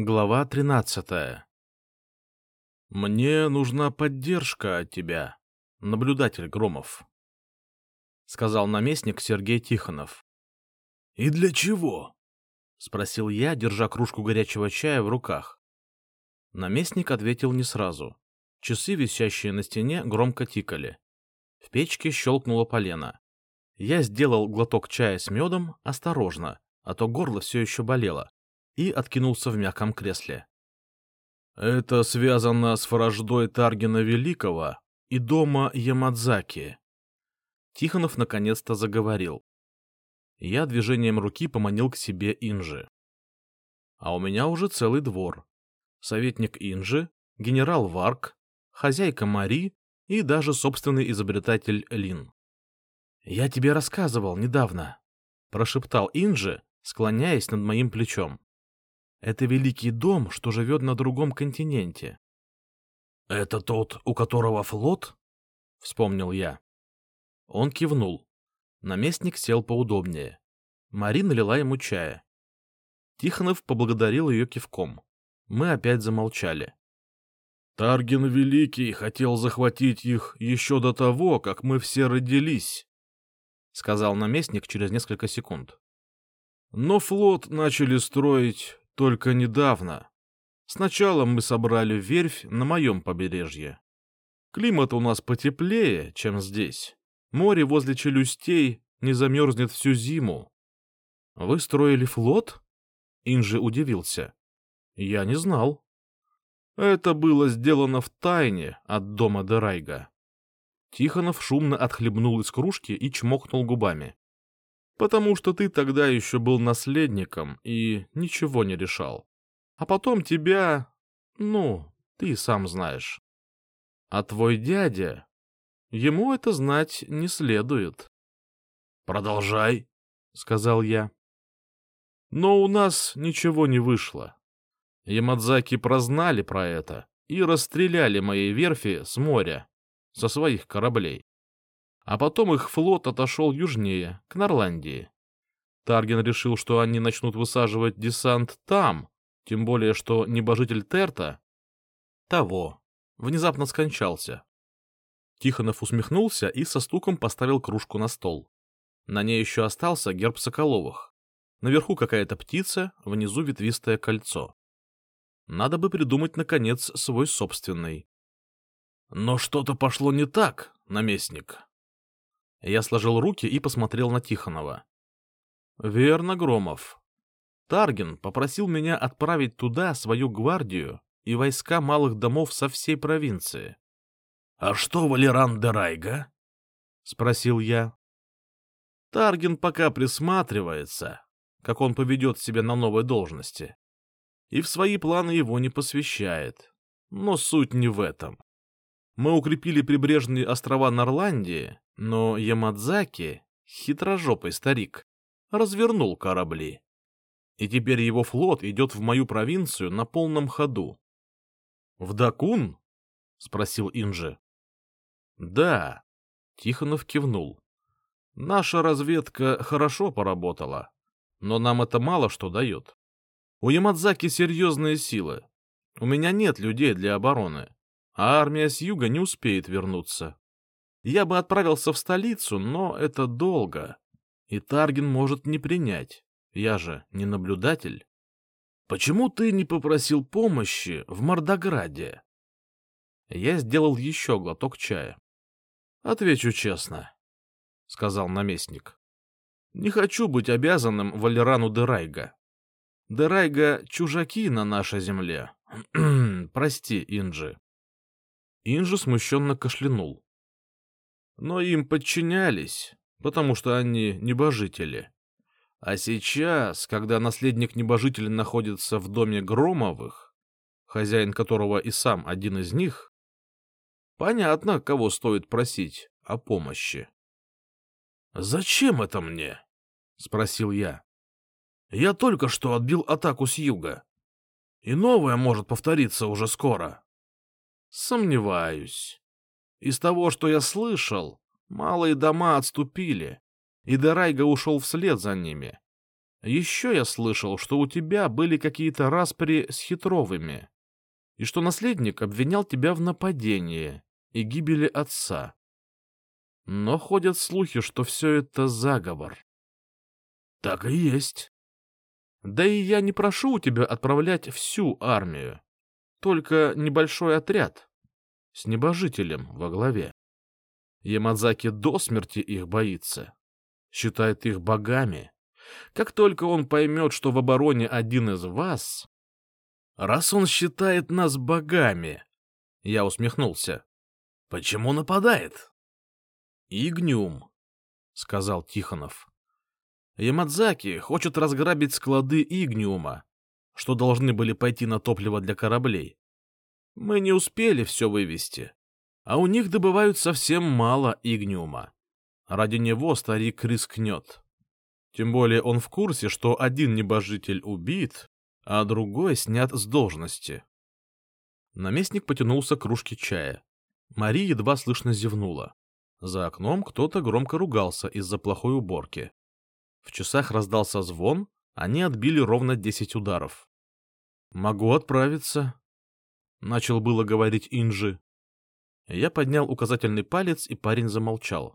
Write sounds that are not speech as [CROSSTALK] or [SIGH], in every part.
Глава тринадцатая «Мне нужна поддержка от тебя, наблюдатель Громов», — сказал наместник Сергей Тихонов. «И для чего?» — спросил я, держа кружку горячего чая в руках. Наместник ответил не сразу. Часы, висящие на стене, громко тикали. В печке щелкнуло полено. Я сделал глоток чая с медом осторожно, а то горло все еще болело и откинулся в мягком кресле. «Это связано с враждой Таргина Великого и дома Ямадзаки». Тихонов наконец-то заговорил. Я движением руки поманил к себе Инжи. А у меня уже целый двор. Советник Инжи, генерал Варк, хозяйка Мари и даже собственный изобретатель Лин. «Я тебе рассказывал недавно», — прошептал Инжи, склоняясь над моим плечом. Это великий дом, что живет на другом континенте. — Это тот, у которого флот? — вспомнил я. Он кивнул. Наместник сел поудобнее. Марина налила ему чая. Тихонов поблагодарил ее кивком. Мы опять замолчали. Тарген Великий хотел захватить их еще до того, как мы все родились, — сказал наместник через несколько секунд. Но флот начали строить только недавно. Сначала мы собрали верфь на моем побережье. Климат у нас потеплее, чем здесь. Море возле челюстей не замерзнет всю зиму. — Вы строили флот? — Инжи удивился. — Я не знал. Это было сделано в тайне от дома Дерайга. Тихонов шумно отхлебнул из кружки и чмокнул губами потому что ты тогда еще был наследником и ничего не решал. А потом тебя... ну, ты сам знаешь. А твой дядя... Ему это знать не следует. — Продолжай, — сказал я. Но у нас ничего не вышло. Ямадзаки прознали про это и расстреляли мои верфи с моря, со своих кораблей а потом их флот отошел южнее, к Норландии. Тарген решил, что они начнут высаживать десант там, тем более, что небожитель Терта того внезапно скончался. Тихонов усмехнулся и со стуком поставил кружку на стол. На ней еще остался герб Соколовых. Наверху какая-то птица, внизу ветвистое кольцо. Надо бы придумать, наконец, свой собственный. Но что-то пошло не так, наместник. Я сложил руки и посмотрел на Тихонова. «Верно, Громов. Тарген попросил меня отправить туда свою гвардию и войска малых домов со всей провинции». «А что Валеран де Райга?» — спросил я. Тарген пока присматривается, как он поведет себя на новой должности, и в свои планы его не посвящает. Но суть не в этом. Мы укрепили прибрежные острова Норландии но Ямадзаки, хитрожопый старик, развернул корабли. И теперь его флот идет в мою провинцию на полном ходу. — В Дакун? — спросил Инжи. — Да, — Тихонов кивнул. — Наша разведка хорошо поработала, но нам это мало что дает. У Ямадзаки серьезные силы. У меня нет людей для обороны, а армия с юга не успеет вернуться. Я бы отправился в столицу, но это долго, и Таргин может не принять. Я же не наблюдатель. Почему ты не попросил помощи в Мордограде? Я сделал еще глоток чая. Отвечу честно, — сказал наместник. Не хочу быть обязанным Валерану Дерайга. Дерайга — чужаки на нашей земле. [CLEARS THROAT] Прости, Инджи. Инжи смущенно кашлянул но им подчинялись, потому что они небожители. А сейчас, когда наследник небожителя находится в доме Громовых, хозяин которого и сам один из них, понятно, кого стоит просить о помощи. «Зачем это мне?» — спросил я. «Я только что отбил атаку с юга, и новое может повториться уже скоро». «Сомневаюсь. Из того, что я слышал, малые дома отступили, и Дарайга ушел вслед за ними. Еще я слышал, что у тебя были какие-то распри с хитровыми, и что наследник обвинял тебя в нападении и гибели отца. Но ходят слухи, что все это заговор. — Так и есть. Да и я не прошу у тебя отправлять всю армию, только небольшой отряд с небожителем во главе. Ямадзаки до смерти их боится, считает их богами. Как только он поймет, что в обороне один из вас... Раз он считает нас богами, я усмехнулся. Почему нападает? Игнюм, сказал Тихонов. Ямадзаки хочет разграбить склады Игниума, что должны были пойти на топливо для кораблей. Мы не успели все вывести, а у них добывают совсем мало Игниума. Ради него старик рискнет. Тем более он в курсе, что один небожитель убит, а другой снят с должности. Наместник потянулся к кружке чая. Мария едва слышно зевнула. За окном кто-то громко ругался из-за плохой уборки. В часах раздался звон, они отбили ровно десять ударов. «Могу отправиться», — начал было говорить Инжи. Я поднял указательный палец, и парень замолчал.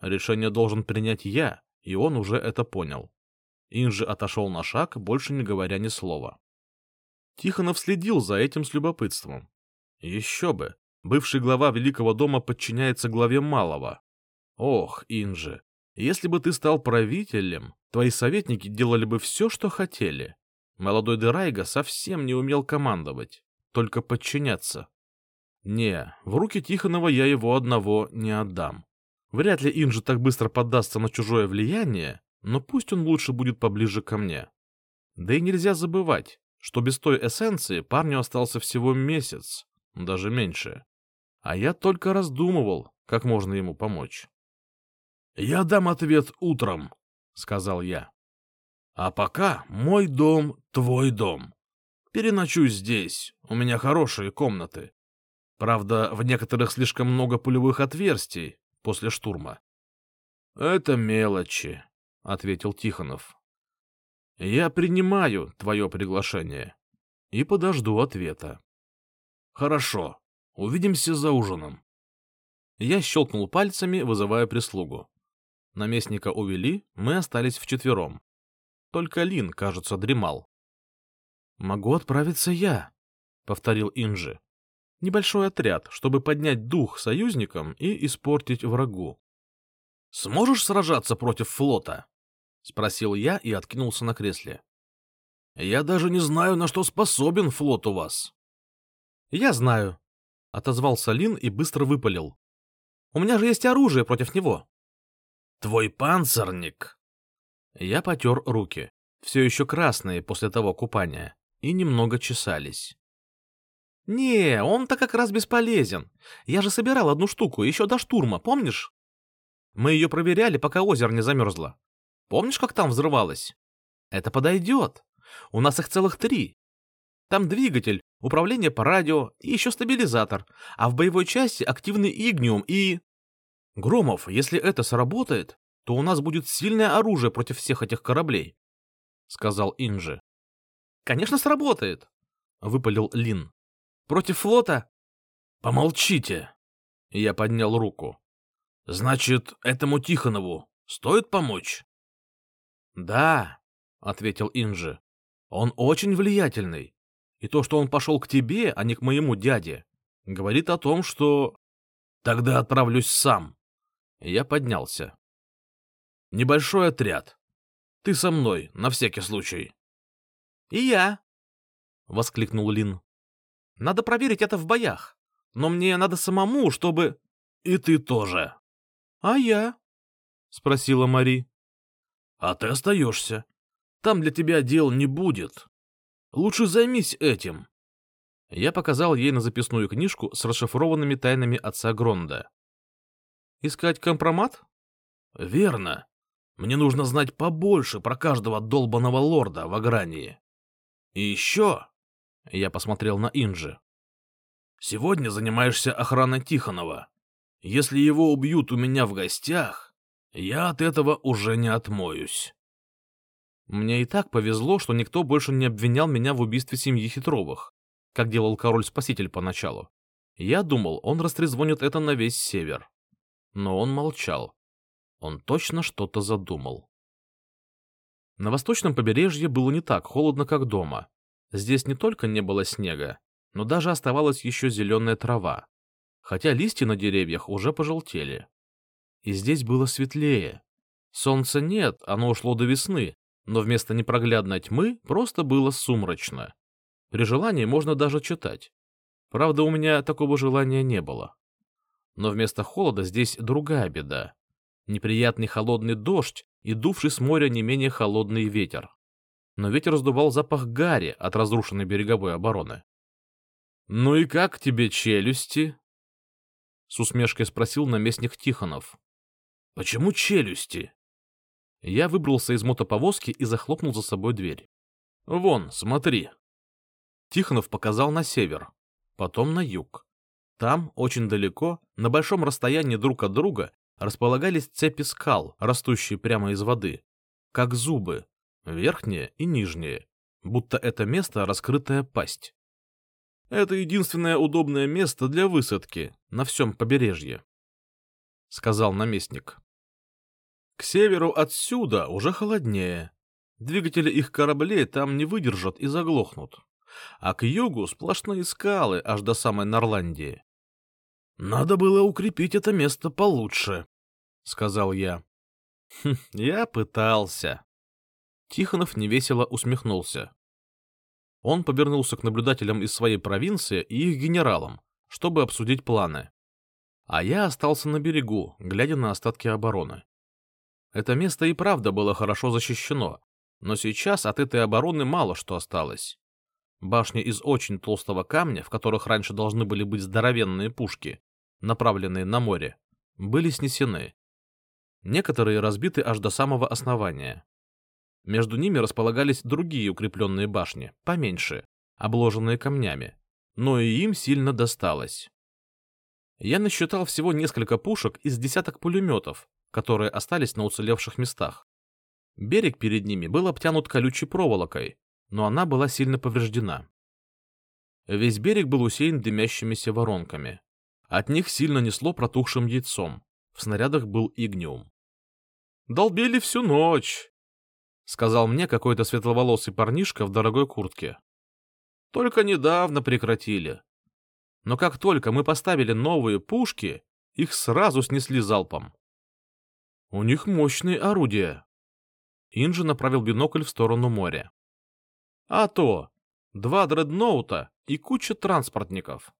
Решение должен принять я, и он уже это понял. Инжи отошел на шаг, больше не говоря ни слова. Тихонов следил за этим с любопытством. Еще бы, бывший глава Великого дома подчиняется главе Малого. Ох, Инжи, если бы ты стал правителем, твои советники делали бы все, что хотели. Молодой Дерайга совсем не умел командовать, только подчиняться. Не, в руки Тихонова я его одного не отдам. Вряд ли Инжи так быстро поддастся на чужое влияние, но пусть он лучше будет поближе ко мне. Да и нельзя забывать, что без той эссенции парню остался всего месяц, даже меньше. А я только раздумывал, как можно ему помочь. — Я дам ответ утром, — сказал я. — А пока мой дом — твой дом. Переночуй здесь, у меня хорошие комнаты. Правда, в некоторых слишком много пулевых отверстий, после штурма. — Это мелочи, — ответил Тихонов. — Я принимаю твое приглашение и подожду ответа. — Хорошо, увидимся за ужином. Я щелкнул пальцами, вызывая прислугу. Наместника увели, мы остались вчетвером. Только Лин, кажется, дремал. — Могу отправиться я, — повторил Инжи небольшой отряд, чтобы поднять дух союзникам и испортить врагу. — Сможешь сражаться против флота? — спросил я и откинулся на кресле. — Я даже не знаю, на что способен флот у вас. — Я знаю, — отозвался Лин и быстро выпалил. — У меня же есть оружие против него. — Твой панцирник. Я потер руки, все еще красные после того купания, и немного чесались. «Не, он-то как раз бесполезен. Я же собирал одну штуку еще до штурма, помнишь? Мы ее проверяли, пока озеро не замерзло. Помнишь, как там взрывалось? Это подойдет. У нас их целых три. Там двигатель, управление по радио и еще стабилизатор, а в боевой части активный игниум и... Громов, если это сработает, то у нас будет сильное оружие против всех этих кораблей, — сказал Инжи. — Конечно, сработает, — выпалил Лин. Против флота? Помолчите. Я поднял руку. Значит, этому Тихонову стоит помочь? Да, ответил Инжи. Он очень влиятельный. И то, что он пошел к тебе, а не к моему дяде, говорит о том, что... Тогда отправлюсь сам. Я поднялся. Небольшой отряд. Ты со мной, на всякий случай. — И я! — воскликнул Лин. Надо проверить это в боях. Но мне надо самому, чтобы... И ты тоже. А я? Спросила Мари. А ты остаешься. Там для тебя дел не будет. Лучше займись этим. Я показал ей на записную книжку с расшифрованными тайнами отца Гронда. Искать компромат? Верно. Мне нужно знать побольше про каждого долбаного лорда в Агрании. И еще я посмотрел на Инжи. «Сегодня занимаешься охраной Тихонова. Если его убьют у меня в гостях, я от этого уже не отмоюсь». Мне и так повезло, что никто больше не обвинял меня в убийстве семьи Хитровых, как делал король-спаситель поначалу. Я думал, он растрезвонит это на весь север. Но он молчал. Он точно что-то задумал. На восточном побережье было не так холодно, как дома. Здесь не только не было снега, но даже оставалась еще зеленая трава, хотя листья на деревьях уже пожелтели. И здесь было светлее. Солнца нет, оно ушло до весны, но вместо непроглядной тьмы просто было сумрачно. При желании можно даже читать. Правда, у меня такого желания не было. Но вместо холода здесь другая беда. Неприятный холодный дождь и дувший с моря не менее холодный ветер. Но ветер раздувал запах гари от разрушенной береговой обороны. «Ну и как тебе челюсти?» С усмешкой спросил наместник Тихонов. «Почему челюсти?» Я выбрался из мотоповозки и захлопнул за собой дверь. «Вон, смотри». Тихонов показал на север, потом на юг. Там, очень далеко, на большом расстоянии друг от друга, располагались цепи скал, растущие прямо из воды, как зубы, верхние и нижние, будто это место раскрытая пасть. Это единственное удобное место для высадки на всем побережье, — сказал наместник. К северу отсюда уже холоднее. Двигатели их кораблей там не выдержат и заглохнут. А к югу сплошные скалы аж до самой Норландии. Надо было укрепить это место получше, — сказал я. Хм, я пытался. Тихонов невесело усмехнулся. Он повернулся к наблюдателям из своей провинции и их генералам, чтобы обсудить планы. А я остался на берегу, глядя на остатки обороны. Это место и правда было хорошо защищено, но сейчас от этой обороны мало что осталось. Башни из очень толстого камня, в которых раньше должны были быть здоровенные пушки, направленные на море, были снесены. Некоторые разбиты аж до самого основания. Между ними располагались другие укрепленные башни, поменьше, обложенные камнями, но и им сильно досталось. Я насчитал всего несколько пушек из десяток пулеметов, которые остались на уцелевших местах. Берег перед ними был обтянут колючей проволокой, но она была сильно повреждена. Весь берег был усеян дымящимися воронками. От них сильно несло протухшим яйцом. В снарядах был игниум. «Долбили всю ночь», — сказал мне какой-то светловолосый парнишка в дорогой куртке. «Только недавно прекратили. Но как только мы поставили новые пушки, их сразу снесли залпом. У них мощные орудия. Инжи направил бинокль в сторону моря. А то, два дредноута и куча транспортников.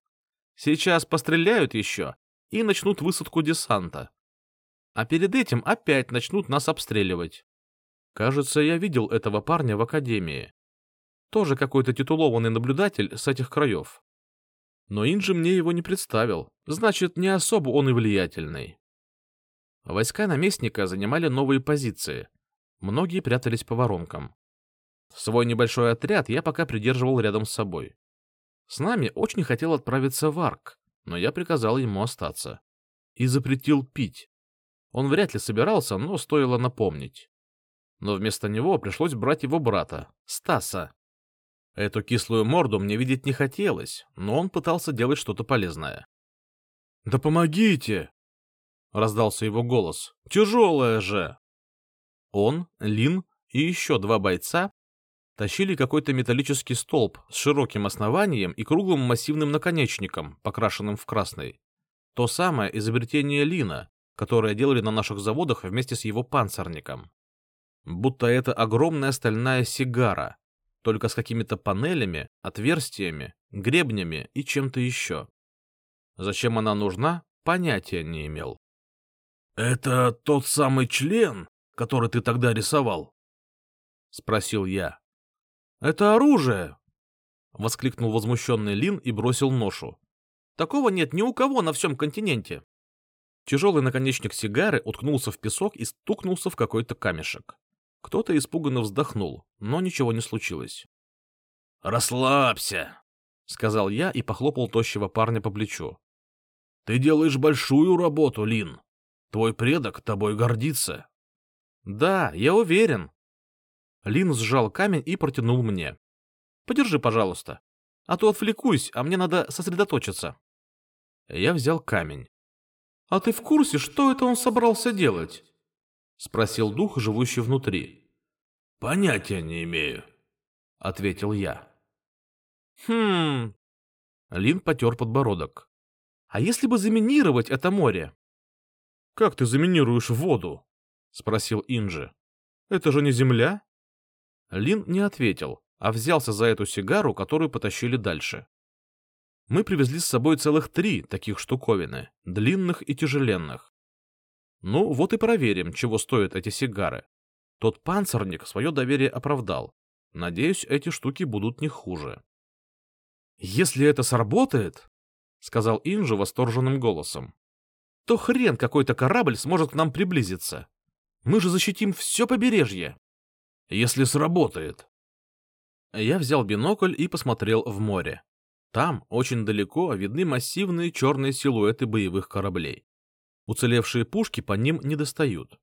Сейчас постреляют еще и начнут высадку десанта. А перед этим опять начнут нас обстреливать. Кажется, я видел этого парня в академии. Тоже какой-то титулованный наблюдатель с этих краев. Но Инжи мне его не представил, значит, не особо он и влиятельный. Войска наместника занимали новые позиции. Многие прятались по воронкам. Свой небольшой отряд я пока придерживал рядом с собой. С нами очень хотел отправиться в Арк, но я приказал ему остаться. И запретил пить. Он вряд ли собирался, но стоило напомнить. Но вместо него пришлось брать его брата, Стаса. Эту кислую морду мне видеть не хотелось, но он пытался делать что-то полезное. «Да помогите!» — раздался его голос. «Тяжелая же!» Он, Лин и еще два бойца тащили какой-то металлический столб с широким основанием и круглым массивным наконечником, покрашенным в красный. То самое изобретение Лина, которое делали на наших заводах вместе с его панцирником. Будто это огромная стальная сигара, только с какими-то панелями, отверстиями, гребнями и чем-то еще. Зачем она нужна, понятия не имел. «Это тот самый член, который ты тогда рисовал?» — спросил я. «Это оружие!» — воскликнул возмущенный Лин и бросил ношу. «Такого нет ни у кого на всем континенте!» Тяжелый наконечник сигары уткнулся в песок и стукнулся в какой-то камешек. Кто-то испуганно вздохнул, но ничего не случилось. «Расслабься!» — сказал я и похлопал тощего парня по плечу. «Ты делаешь большую работу, Лин!» Твой предок тобой гордится. Да, я уверен. Лин сжал камень и протянул мне. «Подержи, пожалуйста. А то отвлекусь, а мне надо сосредоточиться». Я взял камень. «А ты в курсе, что это он собрался делать?» — спросил дух, живущий внутри. «Понятия не имею», — ответил я. «Хм...» Лин потер подбородок. «А если бы заминировать это море?» «Как ты заминируешь воду?» — спросил Инджи. «Это же не земля?» Лин не ответил, а взялся за эту сигару, которую потащили дальше. Мы привезли с собой целых три таких штуковины, длинных и тяжеленных. Ну, вот и проверим, чего стоят эти сигары. Тот панцирник свое доверие оправдал. Надеюсь, эти штуки будут не хуже. «Если это сработает, — сказал Инжи восторженным голосом, — то хрен какой-то корабль сможет к нам приблизиться. Мы же защитим все побережье. Если сработает. Я взял бинокль и посмотрел в море. Там, очень далеко, видны массивные черные силуэты боевых кораблей. Уцелевшие пушки по ним не достают.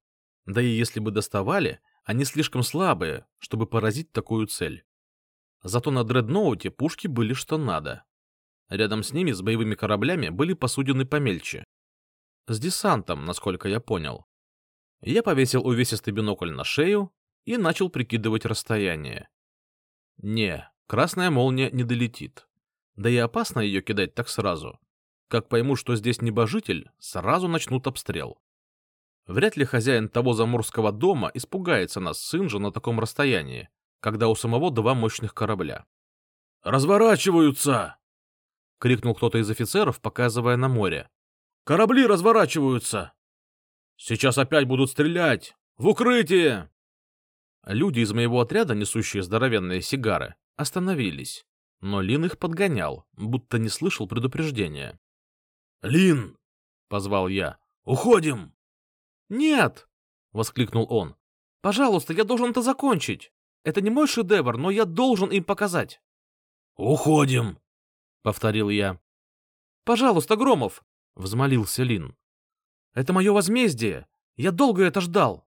Да и если бы доставали, они слишком слабые, чтобы поразить такую цель. Зато на дредноуте пушки были что надо. Рядом с ними, с боевыми кораблями, были посудины помельче. С десантом, насколько я понял. Я повесил увесистый бинокль на шею и начал прикидывать расстояние. Не, красная молния не долетит. Да и опасно ее кидать так сразу. Как пойму, что здесь небожитель, сразу начнут обстрел. Вряд ли хозяин того заморского дома испугается нас с Инжа на таком расстоянии, когда у самого два мощных корабля. «Разворачиваются!» — крикнул кто-то из офицеров, показывая на море. «Корабли разворачиваются! Сейчас опять будут стрелять! В укрытие!» Люди из моего отряда, несущие здоровенные сигары, остановились, но Лин их подгонял, будто не слышал предупреждения. «Лин!» — позвал я. «Уходим!» «Нет!» — воскликнул он. «Пожалуйста, я должен это закончить. Это не мой шедевр, но я должен им показать». «Уходим!» — повторил я. «Пожалуйста, Громов!» — взмолился Лин. «Это мое возмездие. Я долго это ждал».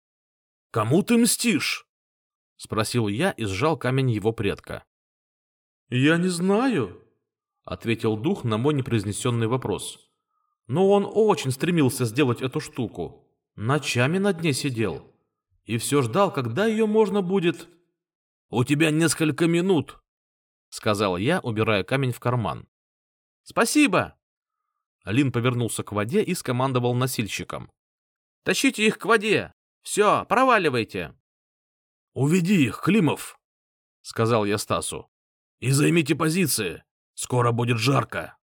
«Кому ты мстишь?» — спросил я и сжал камень его предка. «Я не знаю», — ответил дух на мой непроизнесенный вопрос. «Но он очень стремился сделать эту штуку. Ночами на дне сидел. И все ждал, когда ее можно будет...» «У тебя несколько минут», — сказал я, убирая камень в карман. «Спасибо!» Лин повернулся к воде и скомандовал носильщикам. «Тащите их к воде! Все, проваливайте!» «Уведи их, Климов!» — сказал я Стасу. И займите позиции. Скоро будет жарко.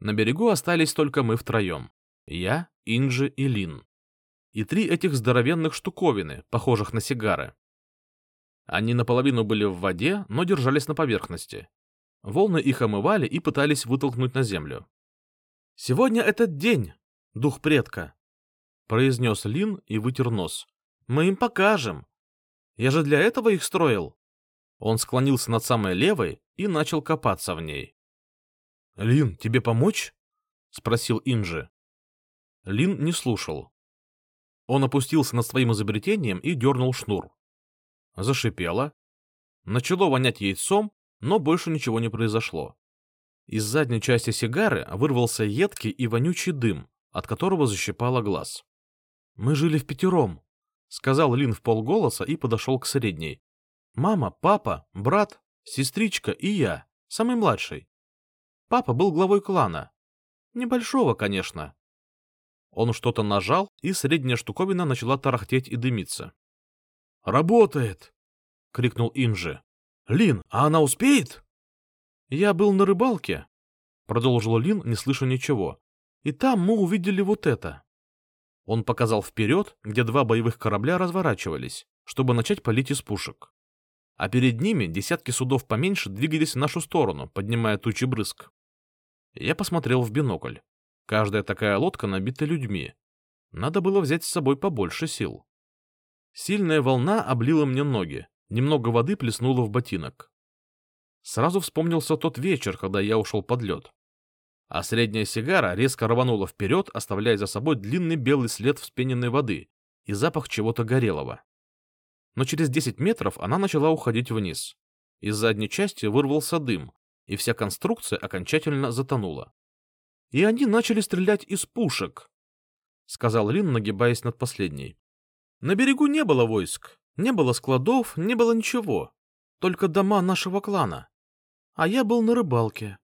На берегу остались только мы втроем. Я, Инджи и Лин. И три этих здоровенных штуковины, похожих на сигары. Они наполовину были в воде, но держались на поверхности. Волны их омывали и пытались вытолкнуть на землю. «Сегодня этот день, дух предка», — произнес Лин и вытер нос. «Мы им покажем. Я же для этого их строил». Он склонился над самой левой и начал копаться в ней. — Лин, тебе помочь? — спросил Инжи. Лин не слушал. Он опустился над своим изобретением и дернул шнур. Зашипело. Начало вонять яйцом, но больше ничего не произошло. Из задней части сигары вырвался едкий и вонючий дым, от которого защипало глаз. — Мы жили в пятером, — сказал Лин в полголоса и подошел к средней. Мама, папа, брат, сестричка и я, самый младший. Папа был главой клана. Небольшого, конечно. Он что-то нажал, и средняя штуковина начала тарахтеть и дымиться. «Работает!» — крикнул Инжи. «Лин, а она успеет?» «Я был на рыбалке», — продолжил Лин, не слыша ничего. «И там мы увидели вот это». Он показал вперед, где два боевых корабля разворачивались, чтобы начать палить из пушек а перед ними десятки судов поменьше двигались в нашу сторону, поднимая тучи брызг. Я посмотрел в бинокль. Каждая такая лодка набита людьми. Надо было взять с собой побольше сил. Сильная волна облила мне ноги, немного воды плеснуло в ботинок. Сразу вспомнился тот вечер, когда я ушел под лед. А средняя сигара резко рванула вперед, оставляя за собой длинный белый след вспененной воды и запах чего-то горелого. но через 10 метров она начала уходить вниз. Из задней части вырвался дым, и вся конструкция окончательно затонула. И они начали стрелять из пушек, — сказал Лин, нагибаясь над последней. На берегу не было войск, не было складов, не было ничего, только дома нашего клана. А я был на рыбалке.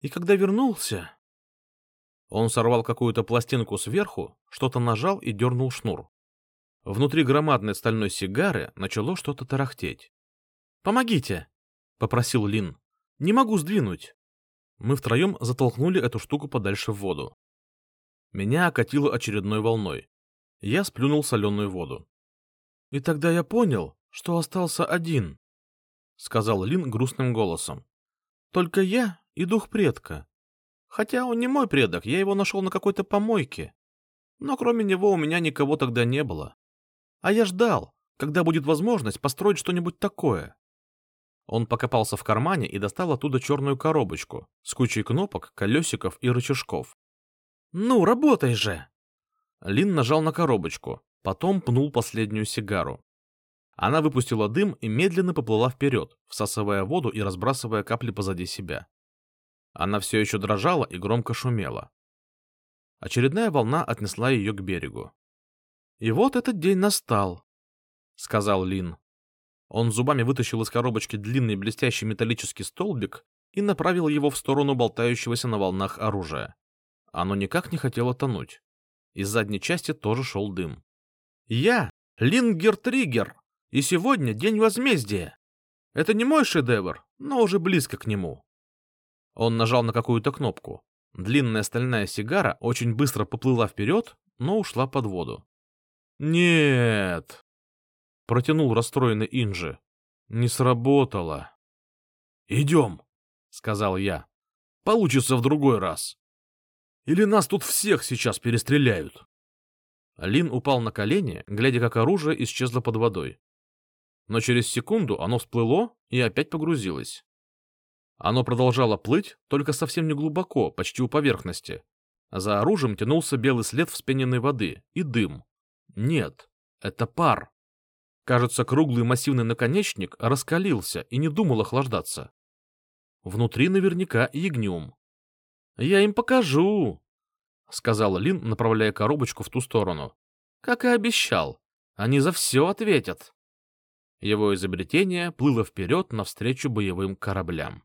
И когда вернулся... Он сорвал какую-то пластинку сверху, что-то нажал и дернул шнур. Внутри громадной стальной сигары начало что-то тарахтеть. «Помогите!» — попросил Лин. «Не могу сдвинуть». Мы втроем затолкнули эту штуку подальше в воду. Меня окатило очередной волной. Я сплюнул соленую воду. «И тогда я понял, что остался один», — сказал Лин грустным голосом. «Только я и дух предка. Хотя он не мой предок, я его нашел на какой-то помойке. Но кроме него у меня никого тогда не было. А я ждал, когда будет возможность построить что-нибудь такое. Он покопался в кармане и достал оттуда черную коробочку с кучей кнопок, колесиков и рычажков. «Ну, работай же!» Лин нажал на коробочку, потом пнул последнюю сигару. Она выпустила дым и медленно поплыла вперед, всасывая воду и разбрасывая капли позади себя. Она все еще дрожала и громко шумела. Очередная волна отнесла ее к берегу. «И вот этот день настал», — сказал Лин. Он зубами вытащил из коробочки длинный блестящий металлический столбик и направил его в сторону болтающегося на волнах оружия. Оно никак не хотело тонуть. Из задней части тоже шел дым. «Я Лингер Триггер, и сегодня день возмездия. Это не мой шедевр, но уже близко к нему. Он нажал на какую-то кнопку. Длинная стальная сигара очень быстро поплыла вперед, но ушла под воду. «Нет!» — протянул расстроенный Инжи. «Не сработало». «Идем!» — сказал я. «Получится в другой раз. Или нас тут всех сейчас перестреляют?» Лин упал на колени, глядя, как оружие исчезло под водой. Но через секунду оно всплыло и опять погрузилось. Оно продолжало плыть, только совсем не глубоко, почти у поверхности. За оружием тянулся белый след вспененной воды и дым. Нет, это пар. Кажется, круглый массивный наконечник раскалился и не думал охлаждаться. Внутри наверняка ягнюм. «Я им покажу», — сказал Лин, направляя коробочку в ту сторону. «Как и обещал. Они за все ответят». Его изобретение плыло вперед навстречу боевым кораблям.